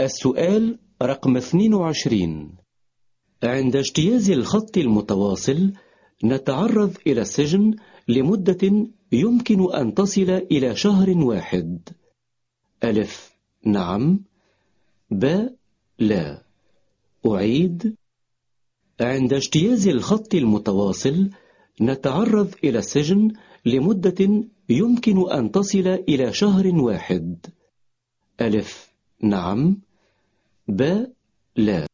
السؤال رقم 22 عند اجتياز الخط المتواصل نتعرض إلى السجن لمدة يمكن أن تصل إلى شهر واحد. ألف. نعم. ب. لا. أعيد. عند اجتياز الخط المتواصل نتعرض إلى السجن لمدة يمكن أن تصل إلى شهر واحد. ألف. نعم. ب لا.